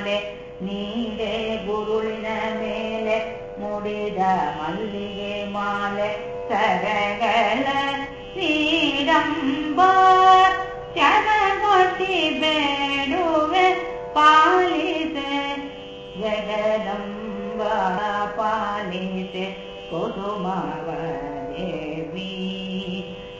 ಮಾಲೆ ನೀಡೆ ಗುರುಳಿನ ಮೇಲೆ ಮುಡಿದ ಮಲ್ಲಿಗೆ ಮಾಲೆ ಸರಗಳ ನೀರಂಬ ಚರಗೊಟ್ಟಿ ಬೇಡುವೆ ಪಾಲಿಸೆ ಜಗದಂಬ ಪಾಲಿಸೆ ಕುಸುಮವ ದೇವಿ